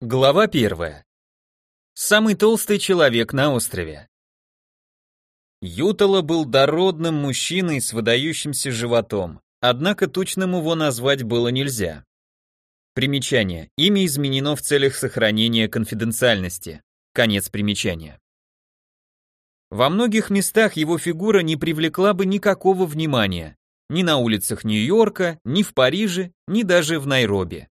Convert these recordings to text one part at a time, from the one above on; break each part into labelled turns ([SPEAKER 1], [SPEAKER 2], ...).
[SPEAKER 1] Глава первая. Самый толстый человек на острове. Ютала был дородным мужчиной с выдающимся животом, однако точным его назвать было нельзя. Примечание. Имя изменено в целях сохранения конфиденциальности. Конец примечания. Во многих местах его фигура не привлекла бы никакого внимания, ни на улицах Нью-Йорка, ни в Париже, ни даже в Найроби.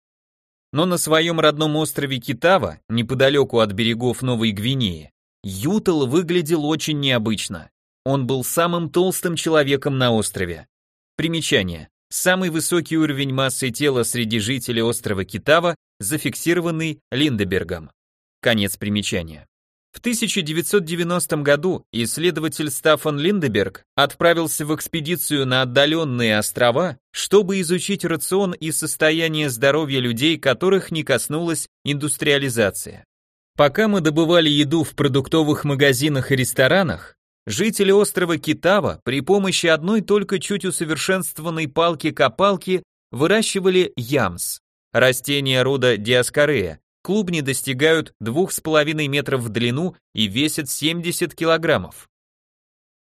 [SPEAKER 1] Но на своем родном острове Китава, неподалеку от берегов Новой Гвинеи, Ютал выглядел очень необычно. Он был самым толстым человеком на острове. Примечание. Самый высокий уровень массы тела среди жителей острова Китава, зафиксированный Линдебергом. Конец примечания. В 1990 году исследователь Стаффан Линдеберг отправился в экспедицию на отдаленные острова, чтобы изучить рацион и состояние здоровья людей, которых не коснулась индустриализация. Пока мы добывали еду в продуктовых магазинах и ресторанах, жители острова Китава при помощи одной только чуть усовершенствованной палки-копалки выращивали ямс, растение рода диаскорея, клубни достигают 2,5 метров в длину и весят 70 килограммов.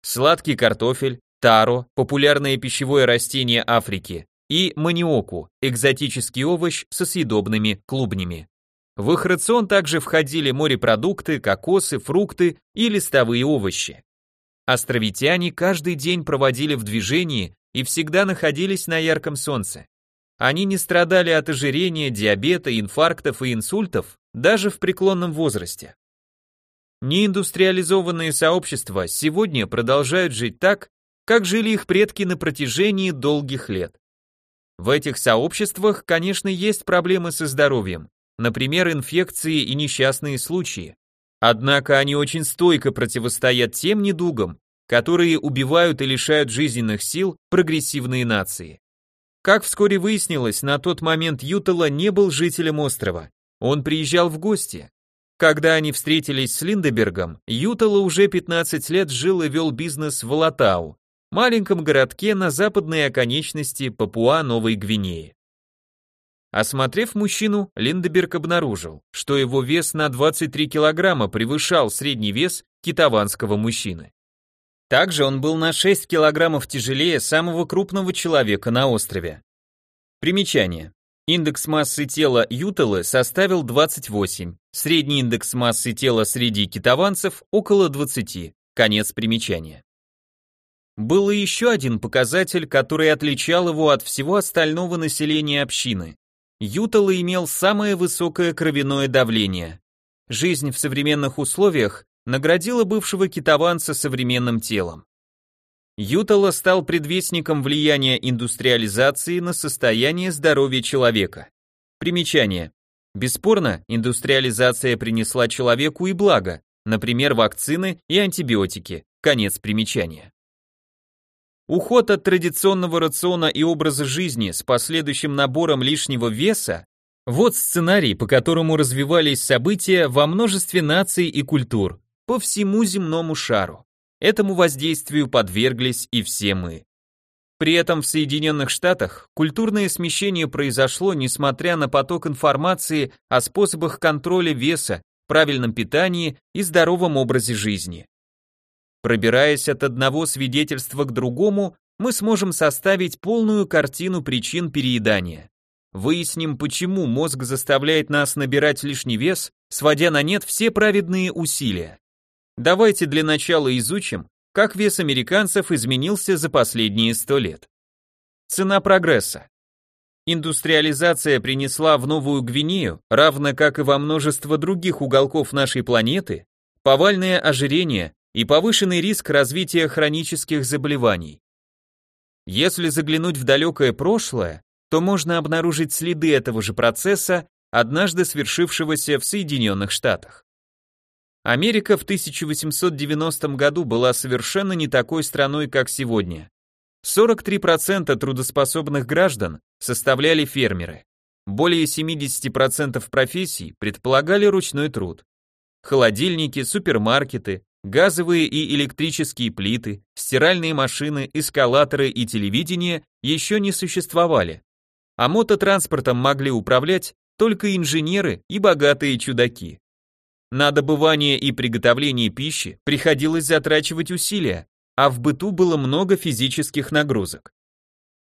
[SPEAKER 1] Сладкий картофель, таро, популярное пищевое растение Африки, и маниоку, экзотический овощ со съедобными клубнями. В их рацион также входили морепродукты, кокосы, фрукты и листовые овощи. Островитяне каждый день проводили в движении и всегда находились на ярком солнце. Они не страдали от ожирения, диабета, инфарктов и инсультов даже в преклонном возрасте. Неиндустриализованные сообщества сегодня продолжают жить так, как жили их предки на протяжении долгих лет. В этих сообществах, конечно, есть проблемы со здоровьем, например, инфекции и несчастные случаи. Однако они очень стойко противостоят тем недугам, которые убивают и лишают жизненных сил прогрессивные нации. Как вскоре выяснилось, на тот момент Ютала не был жителем острова. Он приезжал в гости. Когда они встретились с Линдебергом, Ютала уже 15 лет жил и вел бизнес в Латау, маленьком городке на западной оконечности Папуа-Новой Гвинеи. Осмотрев мужчину, Линдеберг обнаружил, что его вес на 23 килограмма превышал средний вес китаванского мужчины. Также он был на 6 килограммов тяжелее самого крупного человека на острове. Примечание. Индекс массы тела Ютелы составил 28, средний индекс массы тела среди китаванцев около 20. Конец примечания. Был и еще один показатель, который отличал его от всего остального населения общины. Ютала имел самое высокое кровяное давление. Жизнь в современных условиях наградила бывшего китаванца современным телом. Ютала стал предвестником влияния индустриализации на состояние здоровья человека. Примечание. Бесспорно, индустриализация принесла человеку и благо, например, вакцины и антибиотики. Конец примечания. Уход от традиционного рациона и образа жизни с последующим набором лишнего веса – вот сценарий, по которому развивались события во множестве наций и культур по всему земному шару. Этому воздействию подверглись и все мы. При этом в Соединенных Штатах культурное смещение произошло, несмотря на поток информации о способах контроля веса, правильном питании и здоровом образе жизни. Пробираясь от одного свидетельства к другому, мы сможем составить полную картину причин переедания. Выясним, почему мозг заставляет нас набирать лишний вес, сводя на нет все праведные усилия. Давайте для начала изучим, как вес американцев изменился за последние сто лет. Цена прогресса. Индустриализация принесла в Новую Гвинею, равно как и во множество других уголков нашей планеты, повальное ожирение и повышенный риск развития хронических заболеваний. Если заглянуть в далекое прошлое, то можно обнаружить следы этого же процесса, однажды свершившегося в Соединенных Штатах. Америка в 1890 году была совершенно не такой страной, как сегодня. 43% трудоспособных граждан составляли фермеры. Более 70% профессий предполагали ручной труд. Холодильники, супермаркеты, газовые и электрические плиты, стиральные машины, эскалаторы и телевидение еще не существовали. А мототранспортом могли управлять только инженеры и богатые чудаки. На добывание и приготовление пищи приходилось затрачивать усилия, а в быту было много физических нагрузок.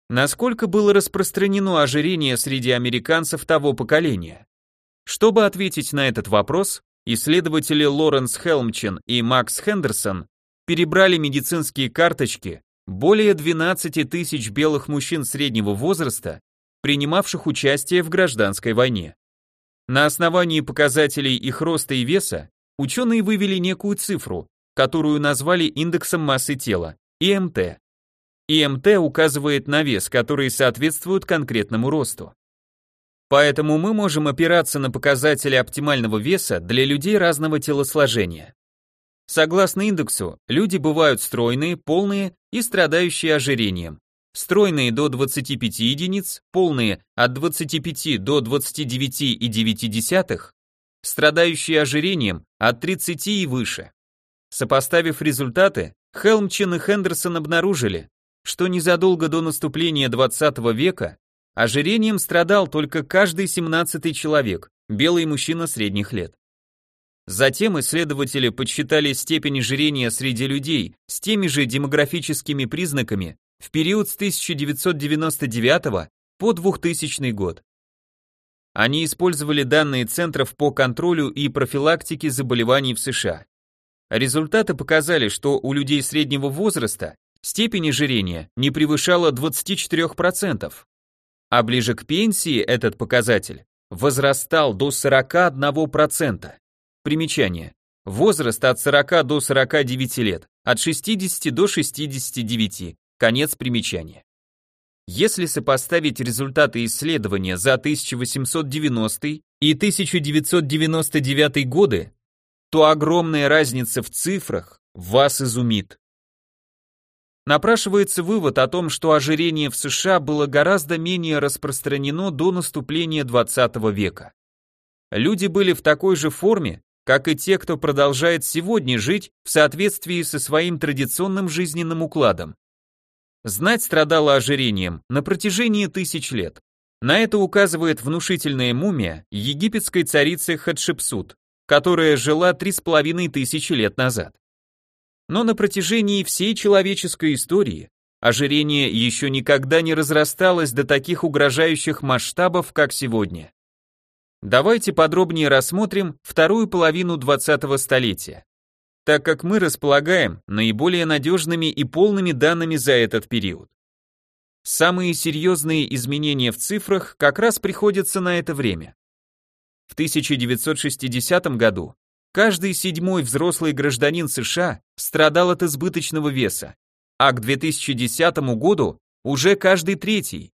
[SPEAKER 1] Насколько было распространено ожирение среди американцев того поколения? Чтобы ответить на этот вопрос, исследователи Лоренс Хелмчен и Макс Хендерсон перебрали медицинские карточки более 12 тысяч белых мужчин среднего возраста, принимавших участие в гражданской войне. На основании показателей их роста и веса ученые вывели некую цифру, которую назвали индексом массы тела, ИМТ. ИМТ указывает на вес, который соответствует конкретному росту. Поэтому мы можем опираться на показатели оптимального веса для людей разного телосложения. Согласно индексу, люди бывают стройные, полные и страдающие ожирением. Стройные до 25 единиц, полные от 25 до 29,9, страдающие ожирением от 30 и выше. Сопоставив результаты, Хелмчин и Хендерсон обнаружили, что незадолго до наступления 20 века ожирением страдал только каждый 17 человек, белый мужчина средних лет. Затем исследователи подсчитали степень ожирения среди людей с теми же демографическими признаками в период с 1999 по 2000 год. Они использовали данные Центров по контролю и профилактике заболеваний в США. Результаты показали, что у людей среднего возраста степень ожирения не превышала 24%, а ближе к пенсии этот показатель возрастал до 41%. Примечание. Возраст от 40 до 49 лет, от 60 до 69. Конец примечания. Если сопоставить результаты исследования за 1890 и 1999 годы, то огромная разница в цифрах вас изумит. Напрашивается вывод о том, что ожирение в США было гораздо менее распространено до наступления 20 века. Люди были в такой же форме, как и те, кто продолжает сегодня жить в соответствии со своим традиционным жизненным укладом. Знать страдала ожирением на протяжении тысяч лет. На это указывает внушительная мумия египетской царицы Хатшепсут, которая жила три с половиной тысячи лет назад. Но на протяжении всей человеческой истории ожирение еще никогда не разрасталось до таких угрожающих масштабов, как сегодня. Давайте подробнее рассмотрим вторую половину 20-го столетия, так как мы располагаем наиболее надежными и полными данными за этот период. Самые серьезные изменения в цифрах как раз приходятся на это время. В 1960 году каждый седьмой взрослый гражданин США страдал от избыточного веса, а к 2010 году уже каждый третий.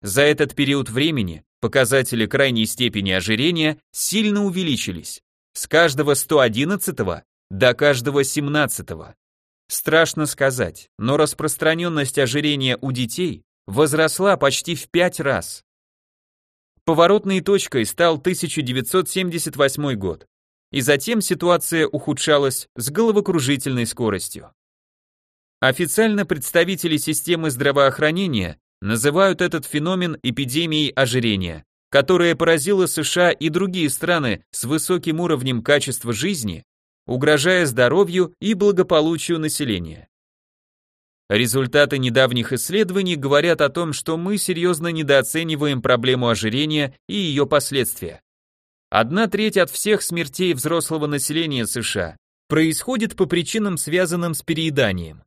[SPEAKER 1] За этот период времени показатели крайней степени ожирения сильно увеличились, с каждого 111 до каждого 17 -го. Страшно сказать, но распространенность ожирения у детей возросла почти в пять раз. Поворотной точкой стал 1978 год, и затем ситуация ухудшалась с головокружительной скоростью. Официально представители системы здравоохранения называют этот феномен эпидемией ожирения, которая поразила США и другие страны с высоким уровнем качества жизни, угрожая здоровью и благополучию населения. Результаты недавних исследований говорят о том, что мы серьезно недооцениваем проблему ожирения и ее последствия. Одна треть от всех смертей взрослого населения США происходит по причинам, связанным с перееданием.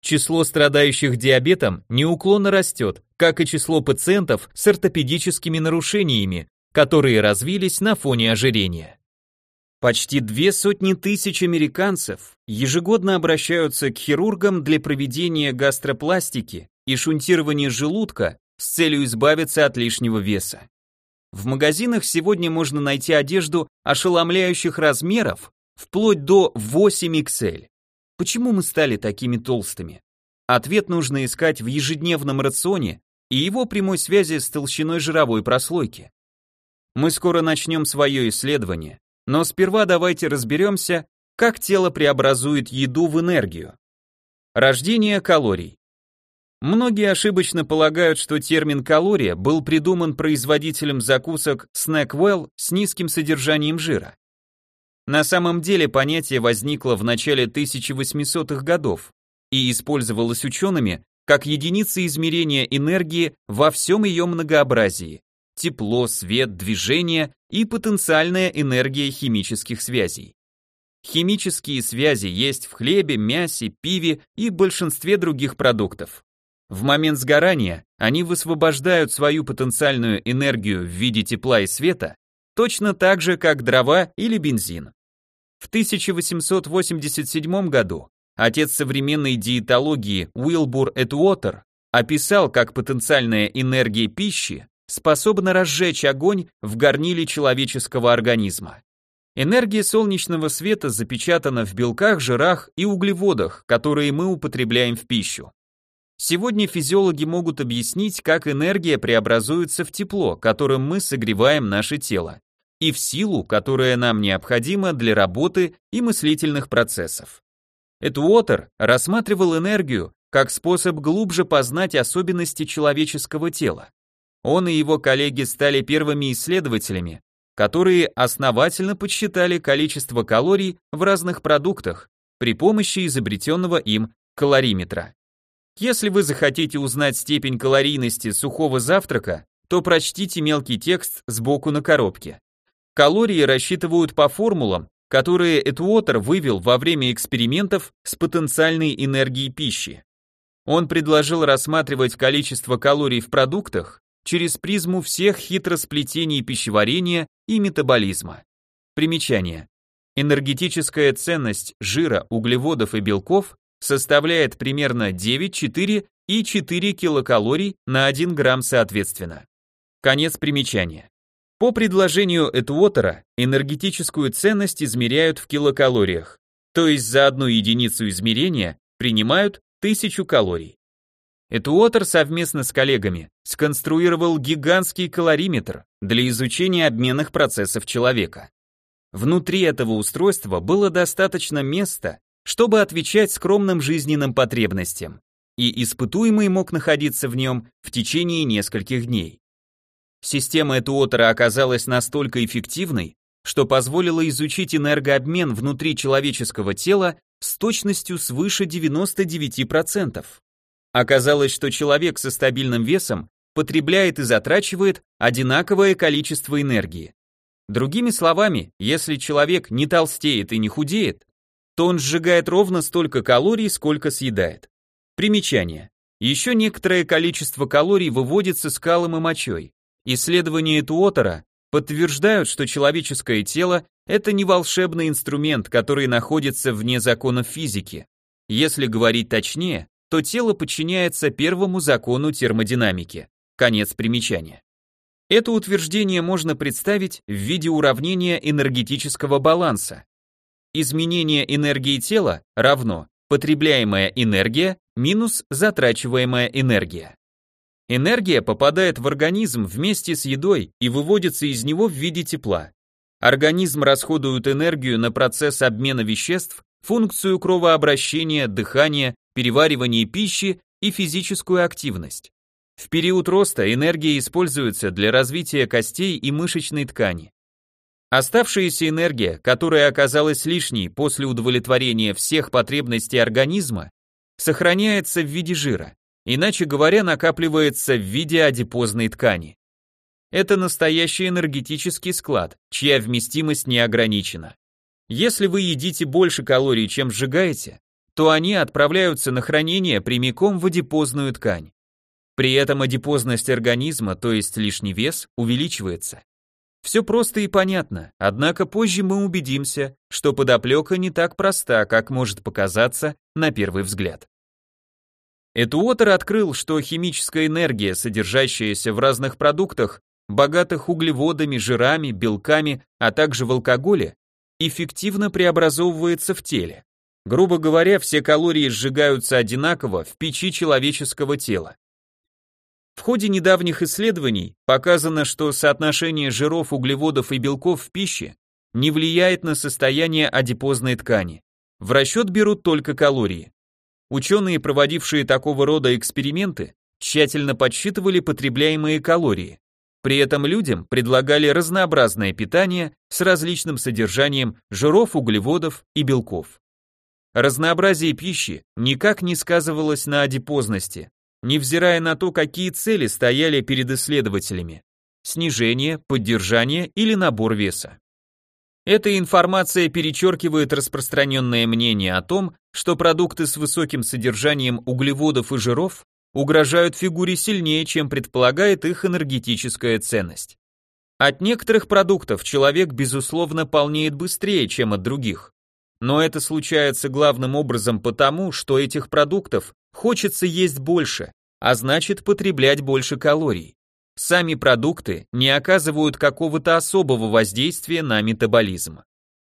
[SPEAKER 1] Число страдающих диабетом неуклонно растет, как и число пациентов с ортопедическими нарушениями, которые развились на фоне ожирения. Почти две сотни тысяч американцев ежегодно обращаются к хирургам для проведения гастропластики и шунтирования желудка с целью избавиться от лишнего веса. В магазинах сегодня можно найти одежду ошеломляющих размеров, вплоть до 8XL. Почему мы стали такими толстыми? Ответ нужно искать в ежедневном рационе и его прямой связи с толщиной жировой прослойки. Мы скоро начнем свое исследование, но сперва давайте разберемся, как тело преобразует еду в энергию. Рождение калорий. Многие ошибочно полагают, что термин «калория» был придуман производителем закусок Snackwell с низким содержанием жира. На самом деле понятие возникло в начале 1800-х годов и использовалось учеными как единица измерения энергии во всем ее многообразии – тепло, свет, движение и потенциальная энергия химических связей. Химические связи есть в хлебе, мясе, пиве и большинстве других продуктов. В момент сгорания они высвобождают свою потенциальную энергию в виде тепла и света, точно так же, как дрова или бензин. В 1887 году отец современной диетологии Уилбур Этуотер описал, как потенциальная энергия пищи способна разжечь огонь в горниле человеческого организма. Энергия солнечного света запечатана в белках, жирах и углеводах, которые мы употребляем в пищу. Сегодня физиологи могут объяснить, как энергия преобразуется в тепло, которым мы согреваем наше тело, и в силу, которая нам необходима для работы и мыслительных процессов. Эдуотер рассматривал энергию как способ глубже познать особенности человеческого тела. Он и его коллеги стали первыми исследователями, которые основательно подсчитали количество калорий в разных продуктах при помощи изобретенного им калориметра. Если вы захотите узнать степень калорийности сухого завтрака, то прочтите мелкий текст сбоку на коробке. Калории рассчитывают по формулам, которые Этуотер вывел во время экспериментов с потенциальной энергией пищи. Он предложил рассматривать количество калорий в продуктах через призму всех хитросплетений пищеварения и метаболизма. Примечание. Энергетическая ценность жира, углеводов и белков составляет примерно 9, 4 и 4 килокалорий на 1 грамм соответственно. Конец примечания. По предложению Этуотера энергетическую ценность измеряют в килокалориях, то есть за одну единицу измерения принимают 1000 калорий. Этуотер совместно с коллегами сконструировал гигантский калориметр для изучения обменных процессов человека. Внутри этого устройства было достаточно места, чтобы отвечать скромным жизненным потребностям, и испытуемый мог находиться в нем в течение нескольких дней. Система Этуотера оказалась настолько эффективной, что позволила изучить энергообмен внутри человеческого тела с точностью свыше 99%. Оказалось, что человек со стабильным весом потребляет и затрачивает одинаковое количество энергии. Другими словами, если человек не толстеет и не худеет, то он сжигает ровно столько калорий, сколько съедает. Примечание. Еще некоторое количество калорий выводится скалом и мочой. Исследования Туотера подтверждают, что человеческое тело – это не волшебный инструмент, который находится вне законов физики. Если говорить точнее, то тело подчиняется первому закону термодинамики. Конец примечания. Это утверждение можно представить в виде уравнения энергетического баланса, изменение энергии тела равно потребляемая энергия минус затрачиваемая энергия. Энергия попадает в организм вместе с едой и выводится из него в виде тепла. Организм расходует энергию на процесс обмена веществ, функцию кровообращения, дыхания, переваривания пищи и физическую активность. В период роста энергия используется для развития костей и мышечной ткани. Оставшаяся энергия, которая оказалась лишней после удовлетворения всех потребностей организма, сохраняется в виде жира, иначе говоря, накапливается в виде адипозной ткани. Это настоящий энергетический склад, чья вместимость не ограничена. Если вы едите больше калорий, чем сжигаете, то они отправляются на хранение прямиком в адипозную ткань. При этом адипозность организма, то есть лишний вес, увеличивается. Все просто и понятно, однако позже мы убедимся, что подоплека не так проста, как может показаться на первый взгляд. Этуотер открыл, что химическая энергия, содержащаяся в разных продуктах, богатых углеводами, жирами, белками, а также в алкоголе, эффективно преобразовывается в теле. Грубо говоря, все калории сжигаются одинаково в печи человеческого тела. В ходе недавних исследований показано, что соотношение жиров, углеводов и белков в пище не влияет на состояние адипозной ткани. В расчет берут только калории. Ученые, проводившие такого рода эксперименты, тщательно подсчитывали потребляемые калории. При этом людям предлагали разнообразное питание с различным содержанием жиров, углеводов и белков. Разнообразие пищи никак не сказывалось на адипозности, невзирая на то, какие цели стояли перед исследователями – снижение, поддержание или набор веса. Эта информация перечеркивает распространенное мнение о том, что продукты с высоким содержанием углеводов и жиров угрожают фигуре сильнее, чем предполагает их энергетическая ценность. От некоторых продуктов человек, безусловно, полнеет быстрее, чем от других. Но это случается главным образом потому, что этих продуктов хочется есть больше, а значит потреблять больше калорий. Сами продукты не оказывают какого-то особого воздействия на метаболизм.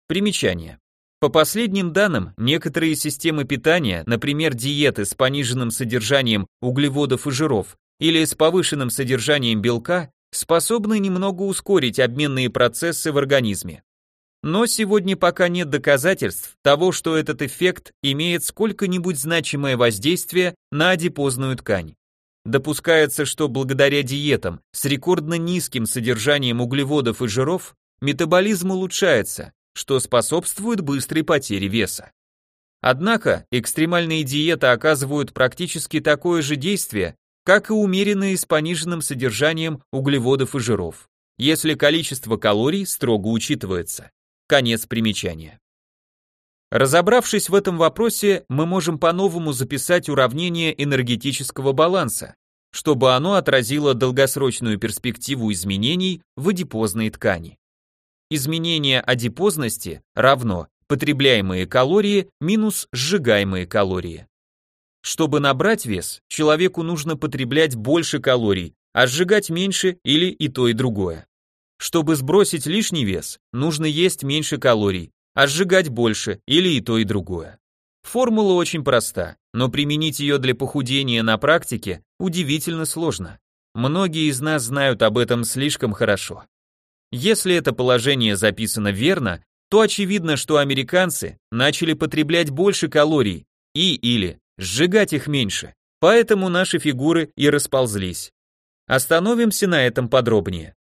[SPEAKER 1] Примечание. По последним данным, некоторые системы питания, например, диеты с пониженным содержанием углеводов и жиров или с повышенным содержанием белка, способны немного ускорить обменные процессы в организме. Но сегодня пока нет доказательств того, что этот эффект имеет сколько-нибудь значимое воздействие на адипозную ткань. Допускается, что благодаря диетам с рекордно низким содержанием углеводов и жиров метаболизм улучшается, что способствует быстрой потере веса. Однако экстремальные диеты оказывают практически такое же действие, как и умеренные с пониженным содержанием углеводов и жиров, если количество калорий строго учитывается. Конец примечания. Разобравшись в этом вопросе, мы можем по-новому записать уравнение энергетического баланса, чтобы оно отразило долгосрочную перспективу изменений в адипозной ткани. Изменение адипозности равно потребляемые калории минус сжигаемые калории. Чтобы набрать вес, человеку нужно потреблять больше калорий, а сжигать меньше или и то и другое. Чтобы сбросить лишний вес, нужно есть меньше калорий, а сжигать больше или и то и другое. Формула очень проста, но применить ее для похудения на практике удивительно сложно. Многие из нас знают об этом слишком хорошо. Если это положение записано верно, то очевидно, что американцы начали потреблять больше калорий и или сжигать их меньше, поэтому наши фигуры и расползлись. Остановимся на этом подробнее.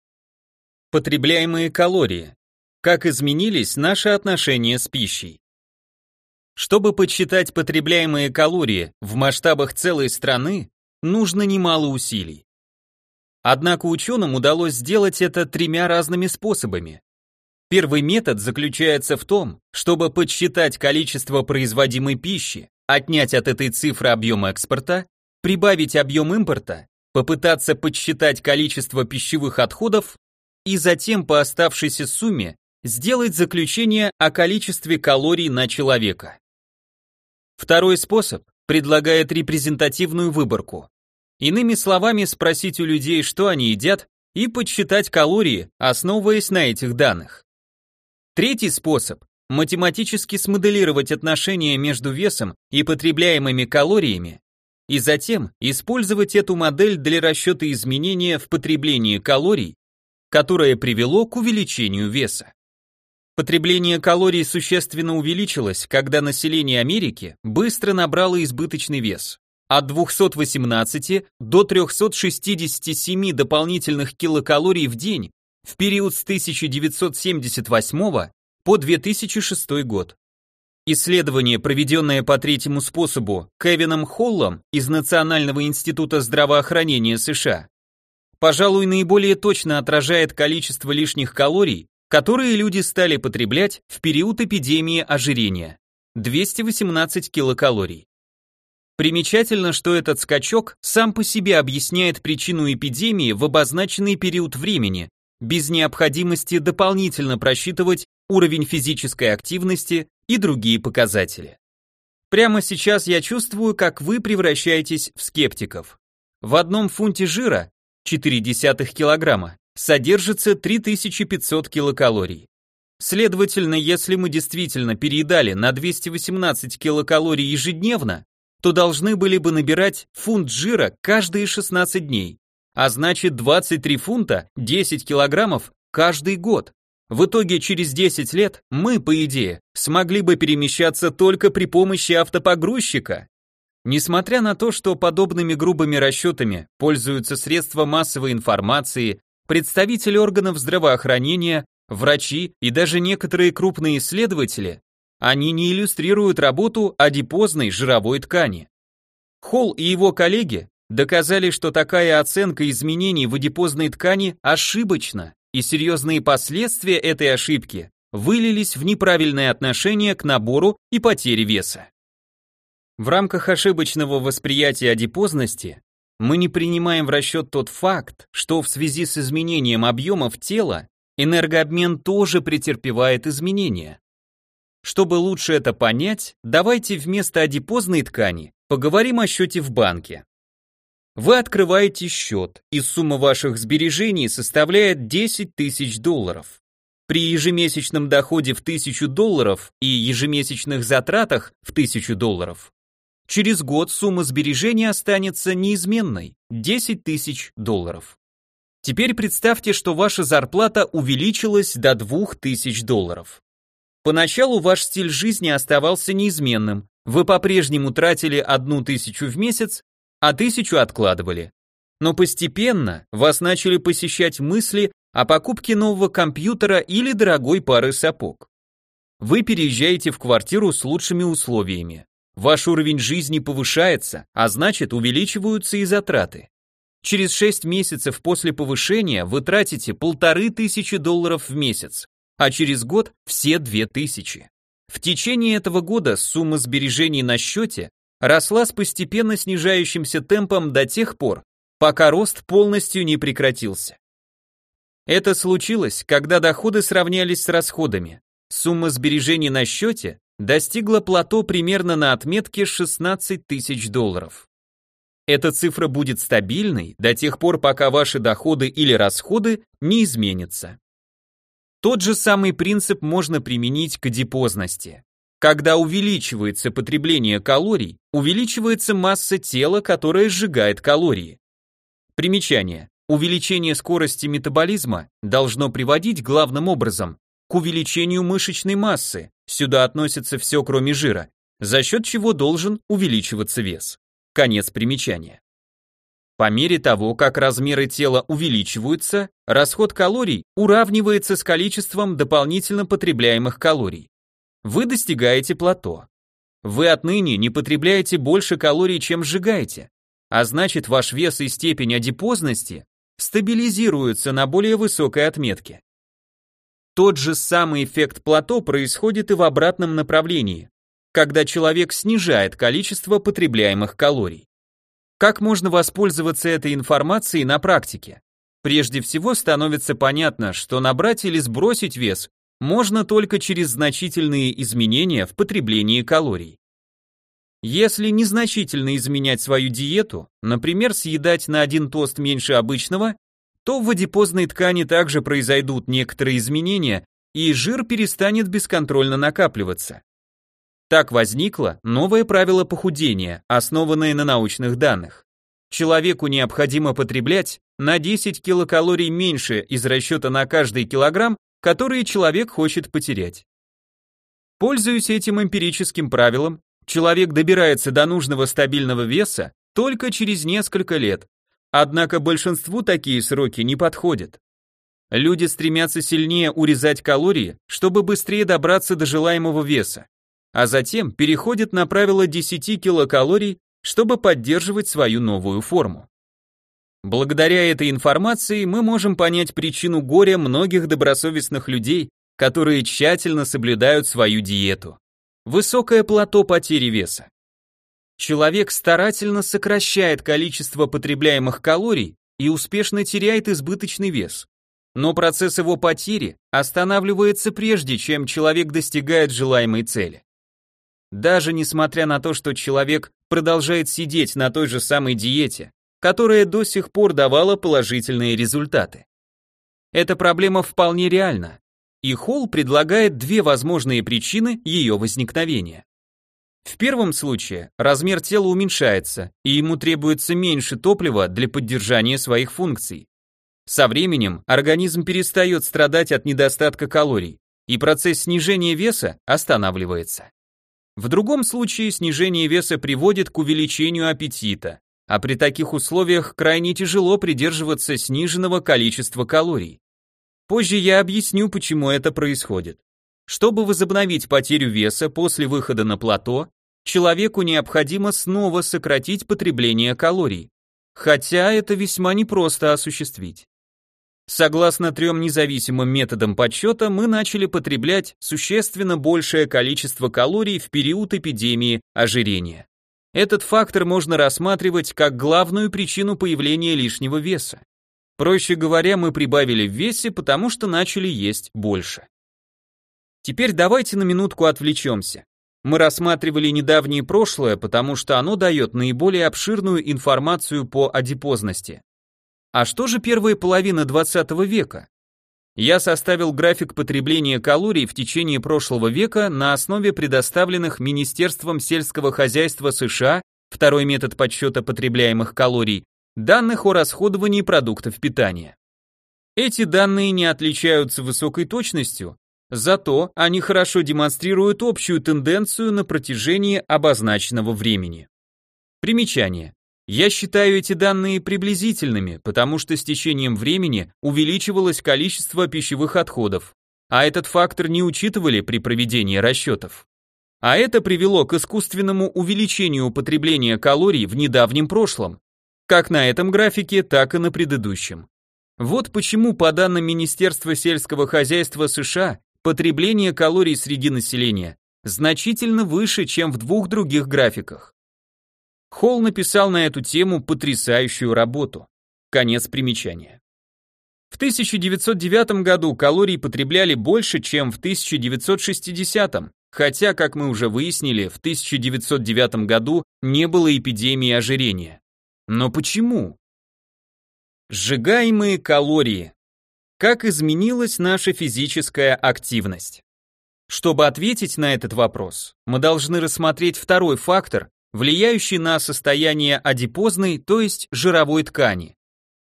[SPEAKER 1] Потребляемые калории. Как изменились наши отношения с пищей? Чтобы подсчитать потребляемые калории в масштабах целой страны, нужно немало усилий. Однако ученым удалось сделать это тремя разными способами. Первый метод заключается в том, чтобы подсчитать количество производимой пищи, отнять от этой цифры объем экспорта, прибавить объем импорта, попытаться подсчитать количество пищевых отходов и затем по оставшейся сумме сделать заключение о количестве калорий на человека. Второй способ предлагает репрезентативную выборку. Иными словами, спросить у людей, что они едят, и подсчитать калории, основываясь на этих данных. Третий способ – математически смоделировать отношения между весом и потребляемыми калориями, и затем использовать эту модель для расчета изменения в потреблении калорий, которое привело к увеличению веса. Потребление калорий существенно увеличилось, когда население Америки быстро набрало избыточный вес. От 218 до 367 дополнительных килокалорий в день в период с 1978 по 2006 год. Исследование, проведенное по третьему способу Кевином Холлом из Национального института здравоохранения США, пожалуй, наиболее точно отражает количество лишних калорий, которые люди стали потреблять в период эпидемии ожирения – 218 килокалорий. Примечательно, что этот скачок сам по себе объясняет причину эпидемии в обозначенный период времени, без необходимости дополнительно просчитывать уровень физической активности и другие показатели. Прямо сейчас я чувствую, как вы превращаетесь в скептиков. В одном фунте жира, 0,4 килограмма, содержится 3500 килокалорий. Следовательно, если мы действительно переедали на 218 килокалорий ежедневно, то должны были бы набирать фунт жира каждые 16 дней, а значит 23 фунта 10 килограммов каждый год. В итоге через 10 лет мы, по идее, смогли бы перемещаться только при помощи автопогрузчика. Несмотря на то, что подобными грубыми расчетами пользуются средства массовой информации, представители органов здравоохранения, врачи и даже некоторые крупные исследователи, они не иллюстрируют работу адипозной жировой ткани. Холл и его коллеги доказали, что такая оценка изменений в адипозной ткани ошибочна, и серьезные последствия этой ошибки вылились в неправильное отношение к набору и потере веса. В рамках ошибочного восприятия адипозности мы не принимаем в расчет тот факт, что в связи с изменением объемов тела энергообмен тоже претерпевает изменения. Чтобы лучше это понять, давайте вместо адипозной ткани поговорим о счете в банке. Вы открываете счет, и сумма ваших сбережений составляет 10 тысяч долларов. При ежемесячном доходе в 1000 долларов и ежемесячных затратах в 1000 долларов Через год сумма сбережения останется неизменной – 10 тысяч долларов. Теперь представьте, что ваша зарплата увеличилась до 2000 долларов. Поначалу ваш стиль жизни оставался неизменным, вы по-прежнему тратили одну тысячу в месяц, а тысячу откладывали. Но постепенно вас начали посещать мысли о покупке нового компьютера или дорогой пары сапог. Вы переезжаете в квартиру с лучшими условиями. Ваш уровень жизни повышается, а значит увеличиваются и затраты. Через 6 месяцев после повышения вы тратите полторы тысячи долларов в месяц, а через год все две тысячи. В течение этого года сумма сбережений на счете росла с постепенно снижающимся темпом до тех пор, пока рост полностью не прекратился. Это случилось, когда доходы сравнялись с расходами. Сумма сбережений на счете достигла плато примерно на отметке 16 тысяч долларов. Эта цифра будет стабильной до тех пор, пока ваши доходы или расходы не изменятся. Тот же самый принцип можно применить к депозности. Когда увеличивается потребление калорий, увеличивается масса тела, которая сжигает калории. Примечание. Увеличение скорости метаболизма должно приводить главным образом к увеличению мышечной массы, сюда относится все кроме жира, за счет чего должен увеличиваться вес. Конец примечания. По мере того, как размеры тела увеличиваются, расход калорий уравнивается с количеством дополнительно потребляемых калорий. Вы достигаете плато. Вы отныне не потребляете больше калорий, чем сжигаете, а значит ваш вес и степень адипозности стабилизируются на более высокой отметке. Тот же самый эффект плато происходит и в обратном направлении, когда человек снижает количество потребляемых калорий. Как можно воспользоваться этой информацией на практике? Прежде всего становится понятно, что набрать или сбросить вес можно только через значительные изменения в потреблении калорий. Если незначительно изменять свою диету, например, съедать на один тост меньше обычного то в адипозной ткани также произойдут некоторые изменения, и жир перестанет бесконтрольно накапливаться. Так возникло новое правило похудения, основанное на научных данных. Человеку необходимо потреблять на 10 килокалорий меньше из расчета на каждый килограмм, который человек хочет потерять. Пользуясь этим эмпирическим правилом, человек добирается до нужного стабильного веса только через несколько лет, Однако большинству такие сроки не подходят. Люди стремятся сильнее урезать калории, чтобы быстрее добраться до желаемого веса, а затем переходят на правило 10 килокалорий, чтобы поддерживать свою новую форму. Благодаря этой информации мы можем понять причину горя многих добросовестных людей, которые тщательно соблюдают свою диету. Высокое плато потери веса. Человек старательно сокращает количество потребляемых калорий и успешно теряет избыточный вес. Но процесс его потери останавливается прежде, чем человек достигает желаемой цели. Даже несмотря на то, что человек продолжает сидеть на той же самой диете, которая до сих пор давала положительные результаты. Эта проблема вполне реальна, и Холл предлагает две возможные причины ее возникновения. В первом случае размер тела уменьшается, и ему требуется меньше топлива для поддержания своих функций. Со временем организм перестает страдать от недостатка калорий, и процесс снижения веса останавливается. В другом случае снижение веса приводит к увеличению аппетита, а при таких условиях крайне тяжело придерживаться сниженного количества калорий. Позже я объясню, почему это происходит. Чтобы возобновить потерю веса после выхода на плато, человеку необходимо снова сократить потребление калорий, хотя это весьма непросто осуществить. Согласно трем независимым методам подсчета, мы начали потреблять существенно большее количество калорий в период эпидемии ожирения. Этот фактор можно рассматривать как главную причину появления лишнего веса. Проще говоря, мы прибавили в весе, потому что начали есть больше. Теперь давайте на минутку отвлечемся. Мы рассматривали недавнее прошлое, потому что оно дает наиболее обширную информацию по адипозности. А что же первая половина 20 века? Я составил график потребления калорий в течение прошлого века на основе предоставленных Министерством сельского хозяйства США, второй метод подсчета потребляемых калорий, данных о расходовании продуктов питания. Эти данные не отличаются высокой точностью, зато они хорошо демонстрируют общую тенденцию на протяжении обозначенного времени. Примечание. Я считаю эти данные приблизительными, потому что с течением времени увеличивалось количество пищевых отходов, а этот фактор не учитывали при проведении расчетов. А это привело к искусственному увеличению потребления калорий в недавнем прошлом, как на этом графике, так и на предыдущем. Вот почему по данным Министерства сельского хозяйства США потребление калорий среди населения значительно выше, чем в двух других графиках. Холл написал на эту тему потрясающую работу. Конец примечания. В 1909 году калорий потребляли больше, чем в 1960, хотя, как мы уже выяснили, в 1909 году не было эпидемии ожирения. Но почему? Сжигаемые калории. Как изменилась наша физическая активность? Чтобы ответить на этот вопрос, мы должны рассмотреть второй фактор, влияющий на состояние адипозной, то есть жировой ткани.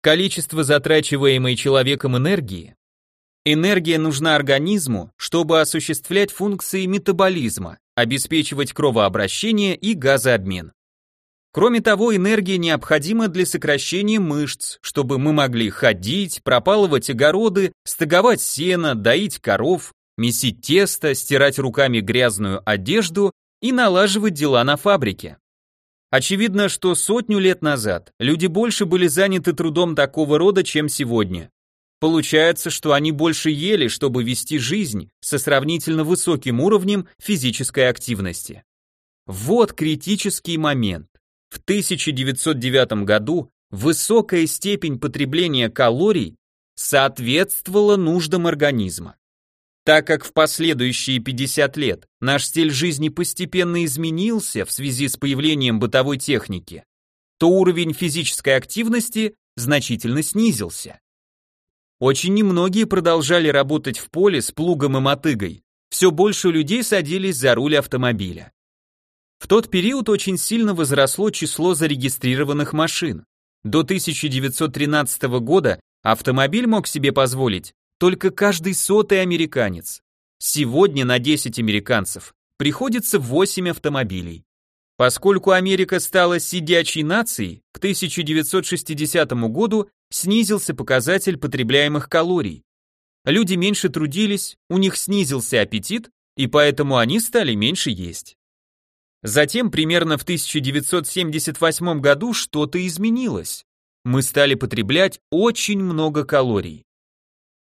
[SPEAKER 1] Количество затрачиваемой человеком энергии. Энергия нужна организму, чтобы осуществлять функции метаболизма, обеспечивать кровообращение и газообмен. Кроме того, энергия необходима для сокращения мышц, чтобы мы могли ходить, пропалывать огороды, стыговать сено, доить коров, месить тесто, стирать руками грязную одежду и налаживать дела на фабрике. Очевидно, что сотню лет назад люди больше были заняты трудом такого рода, чем сегодня. Получается, что они больше ели, чтобы вести жизнь со сравнительно высоким уровнем физической активности. Вот критический момент. В 1909 году высокая степень потребления калорий соответствовала нуждам организма. Так как в последующие 50 лет наш стиль жизни постепенно изменился в связи с появлением бытовой техники, то уровень физической активности значительно снизился. Очень немногие продолжали работать в поле с плугом и мотыгой, все больше людей садились за руль автомобиля. В тот период очень сильно возросло число зарегистрированных машин. До 1913 года автомобиль мог себе позволить только каждый сотый американец. Сегодня на 10 американцев приходится 8 автомобилей. Поскольку Америка стала сидячей нацией, к 1960 году снизился показатель потребляемых калорий. Люди меньше трудились, у них снизился аппетит, и поэтому они стали меньше есть. Затем, примерно в 1978 году, что-то изменилось. Мы стали потреблять очень много калорий.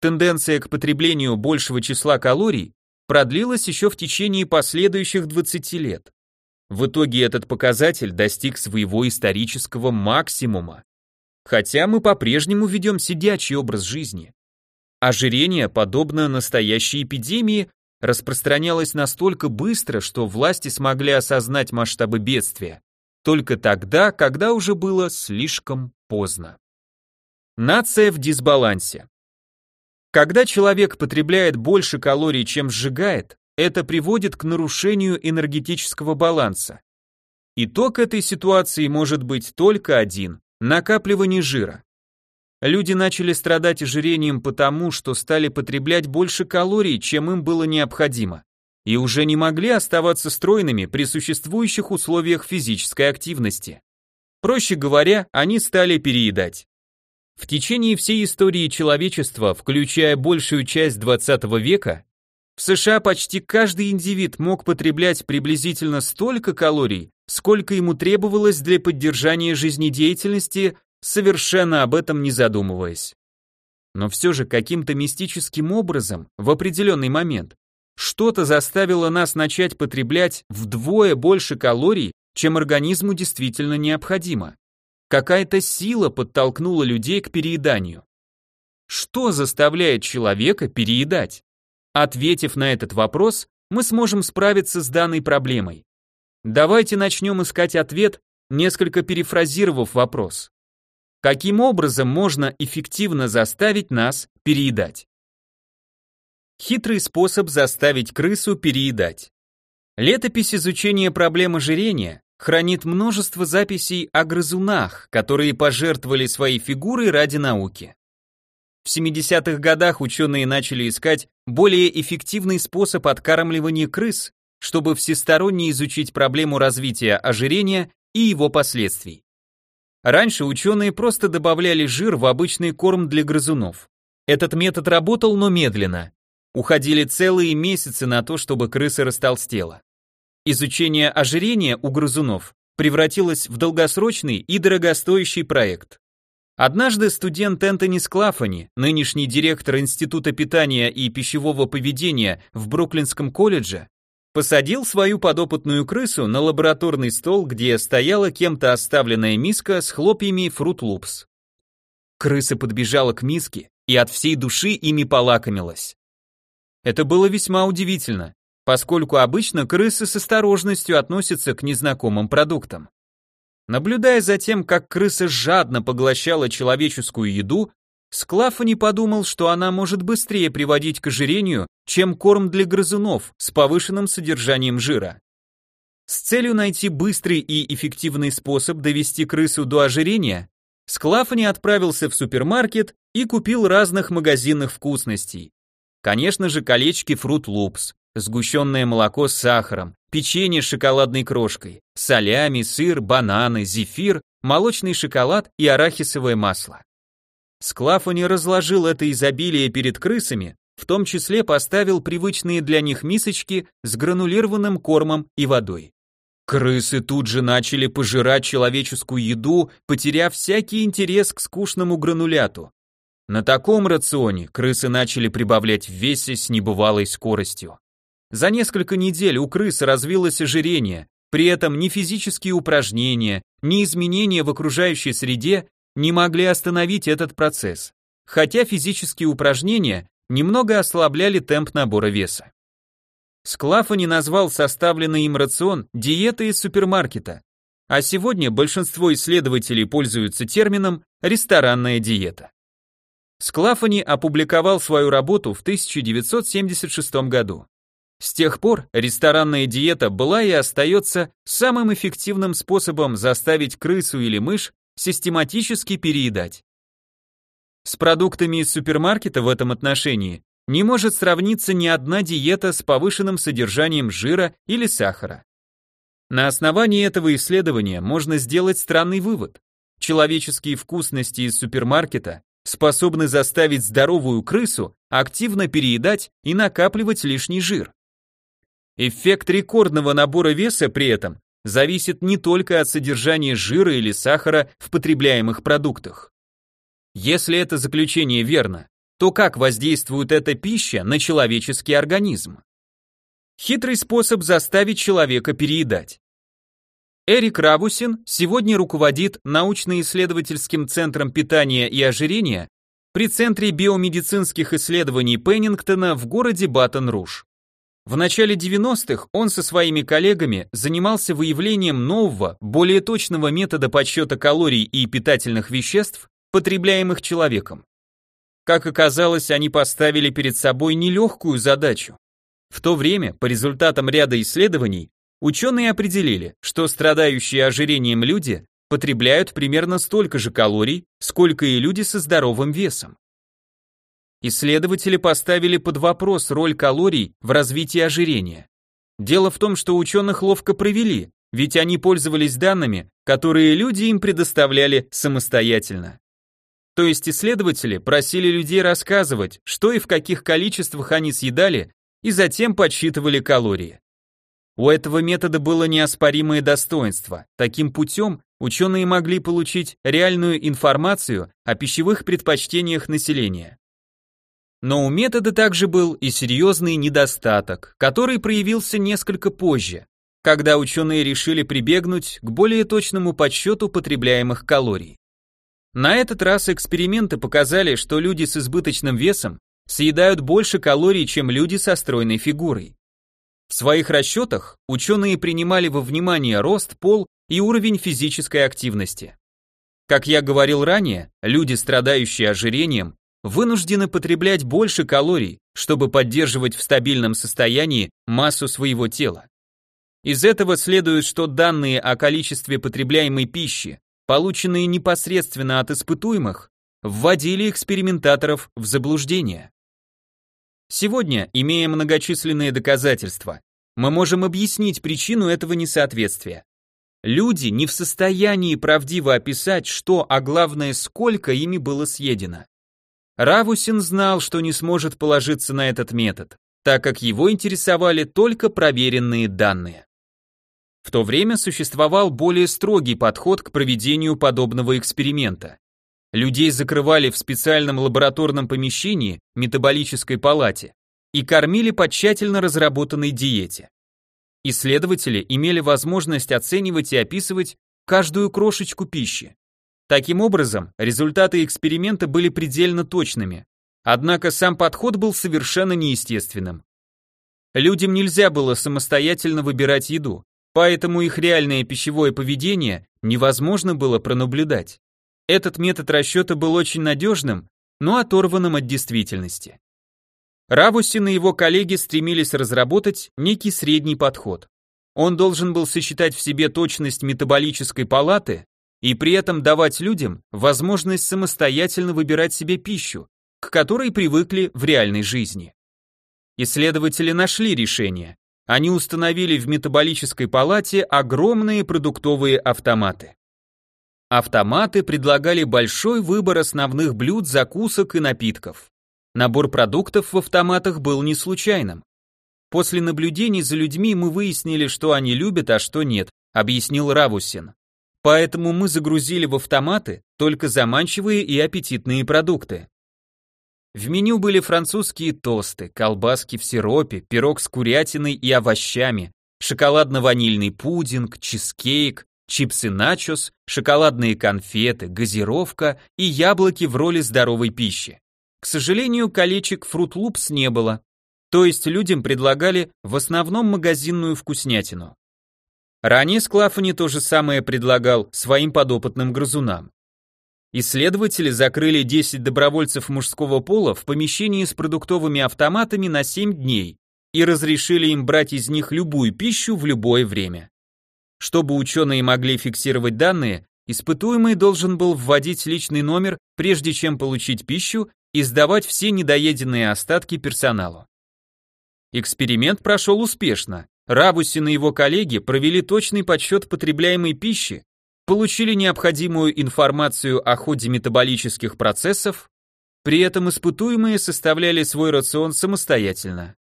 [SPEAKER 1] Тенденция к потреблению большего числа калорий продлилась еще в течение последующих 20 лет. В итоге этот показатель достиг своего исторического максимума. Хотя мы по-прежнему ведем сидячий образ жизни. Ожирение, подобно настоящей эпидемии, распространялось настолько быстро, что власти смогли осознать масштабы бедствия только тогда, когда уже было слишком поздно. Нация в дисбалансе. Когда человек потребляет больше калорий, чем сжигает, это приводит к нарушению энергетического баланса. Итог этой ситуации может быть только один – накапливание жира. Люди начали страдать ожирением потому, что стали потреблять больше калорий, чем им было необходимо. и уже не могли оставаться стройными при существующих условиях физической активности. Проще говоря, они стали переедать. В течение всей истории человечества, включая большую часть 20 века, в США почти каждый индивид мог потреблять приблизительно столько калорий, сколько ему требовалось для поддержания жизнедеятельности, совершенно об этом не задумываясь. Но все же каким-то мистическим образом, в определенный момент, что-то заставило нас начать потреблять вдвое больше калорий, чем организму действительно необходимо. Какая-то сила подтолкнула людей к перееданию. Что заставляет человека переедать? Ответив на этот вопрос, мы сможем справиться с данной проблемой. Давайте начнем искать ответ, несколько перефразировав вопрос. Каким образом можно эффективно заставить нас переедать? Хитрый способ заставить крысу переедать. Летопись изучения проблем ожирения хранит множество записей о грызунах, которые пожертвовали своей фигурой ради науки. В 70-х годах ученые начали искать более эффективный способ откармливания крыс, чтобы всесторонне изучить проблему развития ожирения и его последствий. Раньше ученые просто добавляли жир в обычный корм для грызунов. Этот метод работал, но медленно. Уходили целые месяцы на то, чтобы крыса растолстела. Изучение ожирения у грызунов превратилось в долгосрочный и дорогостоящий проект. Однажды студент Энтони Склафани, нынешний директор Института питания и пищевого поведения в Бруклинском колледже, Посадил свою подопытную крысу на лабораторный стол, где стояла кем-то оставленная миска с хлопьями Loops. Крыса подбежала к миске и от всей души ими полакомилась. Это было весьма удивительно, поскольку обычно крысы с осторожностью относятся к незнакомым продуктам. Наблюдая за тем, как крыса жадно поглощала человеческую еду, Склафани подумал, что она может быстрее приводить к ожирению, чем корм для грызунов с повышенным содержанием жира. С целью найти быстрый и эффективный способ довести крысу до ожирения, Склафани отправился в супермаркет и купил разных магазинных вкусностей. Конечно же, колечки Fruit Loops, сгущенное молоко с сахаром, печенье с шоколадной крошкой, солями, сыр, бананы, зефир, молочный шоколад и арахисовое масло. Склафони разложил это изобилие перед крысами, в том числе поставил привычные для них мисочки с гранулированным кормом и водой. Крысы тут же начали пожирать человеческую еду, потеряв всякий интерес к скучному грануляту. На таком рационе крысы начали прибавлять в весе с небывалой скоростью. За несколько недель у крыс развилось ожирение, при этом ни физические упражнения, ни изменения в окружающей среде не могли остановить этот процесс, хотя физические упражнения немного ослабляли темп набора веса. Склафани назвал составленный им рацион диетой из супермаркета, а сегодня большинство исследователей пользуются термином ресторанная диета. Склафани опубликовал свою работу в 1976 году. С тех пор ресторанная диета была и остается самым эффективным способом заставить крысу или мышь систематически переедать. С продуктами из супермаркета в этом отношении не может сравниться ни одна диета с повышенным содержанием жира или сахара. На основании этого исследования можно сделать странный вывод. Человеческие вкусности из супермаркета способны заставить здоровую крысу активно переедать и накапливать лишний жир. Эффект рекордного набора веса при этом зависит не только от содержания жира или сахара в потребляемых продуктах. Если это заключение верно, то как воздействует эта пища на человеческий организм? Хитрый способ заставить человека переедать. Эрик Рабусин сегодня руководит научно-исследовательским центром питания и ожирения при Центре биомедицинских исследований Пеннингтона в городе Батон-Руж. В начале 90-х он со своими коллегами занимался выявлением нового, более точного метода подсчета калорий и питательных веществ, потребляемых человеком. Как оказалось, они поставили перед собой нелегкую задачу. В то время, по результатам ряда исследований, ученые определили, что страдающие ожирением люди потребляют примерно столько же калорий, сколько и люди со здоровым весом. Исследователи поставили под вопрос роль калорий в развитии ожирения. Дело в том, что ученых ловко провели, ведь они пользовались данными, которые люди им предоставляли самостоятельно. То есть исследователи просили людей рассказывать, что и в каких количествах они съедали, и затем подсчитывали калории. У этого метода было неоспоримое достоинство. Таким путем ученые могли получить реальную информацию о пищевых предпочтениях населения. Но у метода также был и серьезный недостаток, который проявился несколько позже, когда ученые решили прибегнуть к более точному подсчету потребляемых калорий. На этот раз эксперименты показали, что люди с избыточным весом съедают больше калорий, чем люди со стройной фигурой. В своих расчетах ученые принимали во внимание рост, пол и уровень физической активности. Как я говорил ранее, люди, страдающие ожирением, вынуждены потреблять больше калорий, чтобы поддерживать в стабильном состоянии массу своего тела. Из этого следует, что данные о количестве потребляемой пищи, полученные непосредственно от испытуемых, вводили экспериментаторов в заблуждение. Сегодня, имея многочисленные доказательства, мы можем объяснить причину этого несоответствия. Люди не в состоянии правдиво описать, что, а главное, сколько ими было съедено. Равусин знал, что не сможет положиться на этот метод, так как его интересовали только проверенные данные. В то время существовал более строгий подход к проведению подобного эксперимента. Людей закрывали в специальном лабораторном помещении, метаболической палате, и кормили по тщательно разработанной диете. Исследователи имели возможность оценивать и описывать каждую крошечку пищи. Таким образом, результаты эксперимента были предельно точными, однако сам подход был совершенно неестественным. Людям нельзя было самостоятельно выбирать еду, поэтому их реальное пищевое поведение невозможно было пронаблюдать. Этот метод расчета был очень надежным, но оторванным от действительности. Равусин и его коллеги стремились разработать некий средний подход. Он должен был сочетать в себе точность метаболической палаты и при этом давать людям возможность самостоятельно выбирать себе пищу, к которой привыкли в реальной жизни. Исследователи нашли решение. Они установили в метаболической палате огромные продуктовые автоматы. Автоматы предлагали большой выбор основных блюд, закусок и напитков. Набор продуктов в автоматах был не случайным. После наблюдений за людьми мы выяснили, что они любят, а что нет, объяснил Равусин. Поэтому мы загрузили в автоматы только заманчивые и аппетитные продукты. В меню были французские тосты, колбаски в сиропе, пирог с курятиной и овощами, шоколадно-ванильный пудинг, чизкейк, чипсы начос, шоколадные конфеты, газировка и яблоки в роли здоровой пищи. К сожалению, колечек Fruit Loops не было, то есть людям предлагали в основном магазинную вкуснятину. Ранее Склафани то же самое предлагал своим подопытным грызунам. Исследователи закрыли 10 добровольцев мужского пола в помещении с продуктовыми автоматами на 7 дней и разрешили им брать из них любую пищу в любое время. Чтобы ученые могли фиксировать данные, испытуемый должен был вводить личный номер, прежде чем получить пищу, и сдавать все недоеденные остатки персоналу. Эксперимент прошел успешно. Рабусин и его коллеги провели точный подсчет потребляемой пищи, получили необходимую информацию о ходе метаболических процессов, при этом испытуемые составляли свой рацион самостоятельно.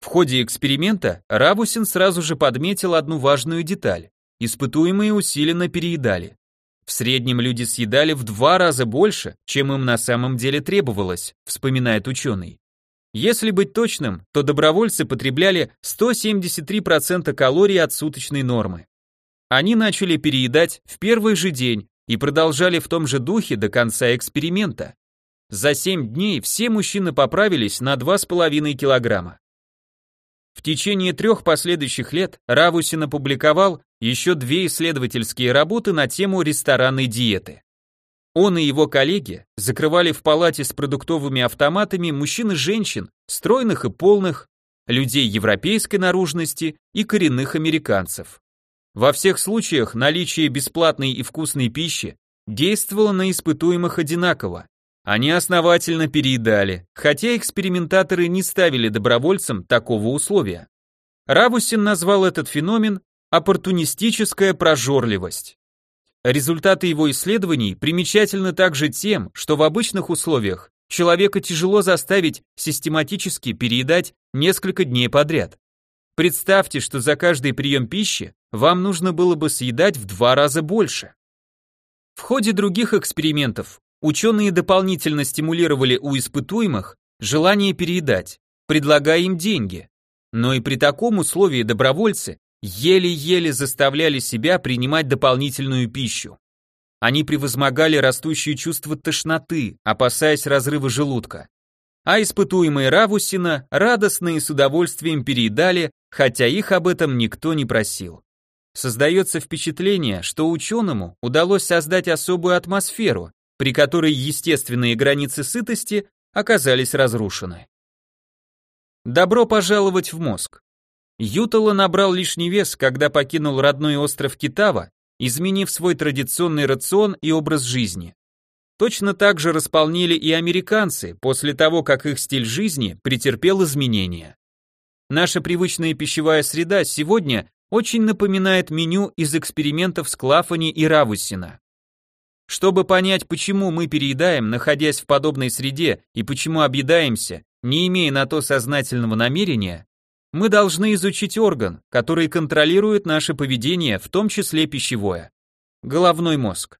[SPEAKER 1] В ходе эксперимента Рабусин сразу же подметил одну важную деталь. Испытуемые усиленно переедали. В среднем люди съедали в два раза больше, чем им на самом деле требовалось, вспоминает ученый. Если быть точным, то добровольцы потребляли 173% калорий от суточной нормы. Они начали переедать в первый же день и продолжали в том же духе до конца эксперимента. За 7 дней все мужчины поправились на 2,5 килограмма. В течение трех последующих лет Равусин опубликовал еще две исследовательские работы на тему ресторанной диеты. Он и его коллеги закрывали в палате с продуктовыми автоматами мужчин и женщин, стройных и полных, людей европейской наружности и коренных американцев. Во всех случаях наличие бесплатной и вкусной пищи действовало на испытуемых одинаково, они основательно переедали, хотя экспериментаторы не ставили добровольцам такого условия. Равусин назвал этот феномен оппортунистическая прожорливость. Результаты его исследований примечательны также тем, что в обычных условиях человека тяжело заставить систематически переедать несколько дней подряд. Представьте, что за каждый прием пищи вам нужно было бы съедать в два раза больше. В ходе других экспериментов ученые дополнительно стимулировали у испытуемых желание переедать, предлагая им деньги. Но и при таком условии добровольцы еле-еле заставляли себя принимать дополнительную пищу. Они превозмогали растущее чувство тошноты, опасаясь разрыва желудка. А испытуемые Равусина радостно и с удовольствием переедали, хотя их об этом никто не просил. Создается впечатление, что ученому удалось создать особую атмосферу, при которой естественные границы сытости оказались разрушены. Добро пожаловать в мозг. Ютала набрал лишний вес, когда покинул родной остров Китава, изменив свой традиционный рацион и образ жизни. Точно так же располнили и американцы после того, как их стиль жизни претерпел изменения. Наша привычная пищевая среда сегодня очень напоминает меню из экспериментов с Клафани и Равусина. Чтобы понять, почему мы переедаем, находясь в подобной среде, и почему объедаемся, не имея на то сознательного намерения, мы должны изучить орган, который контролирует наше поведение, в том числе пищевое. Головной мозг.